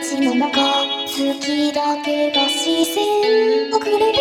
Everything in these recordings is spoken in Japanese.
口の中好きだけど視線遅れる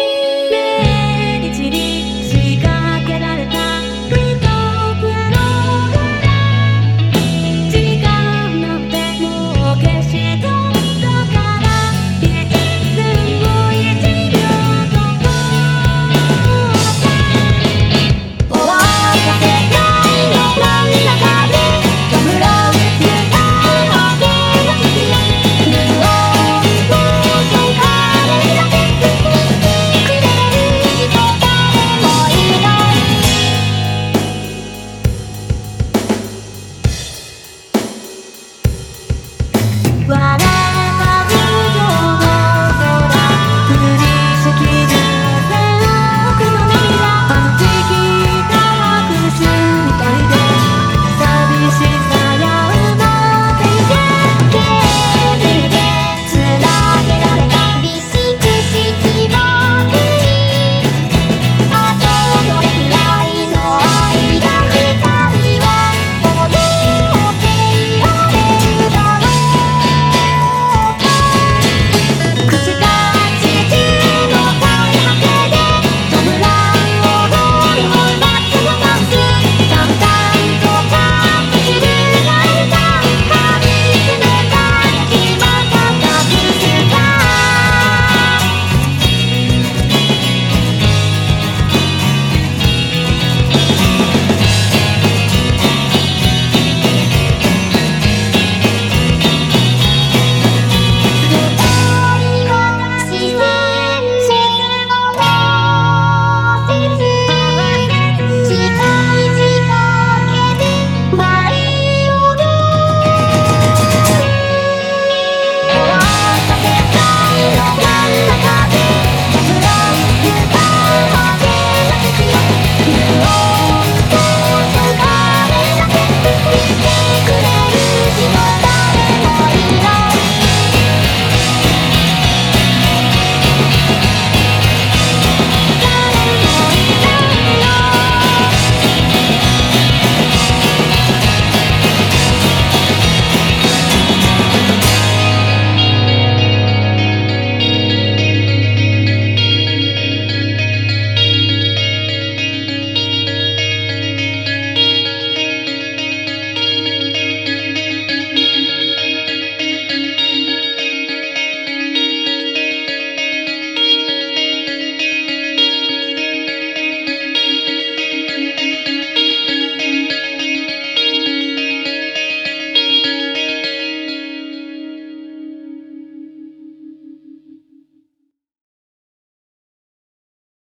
para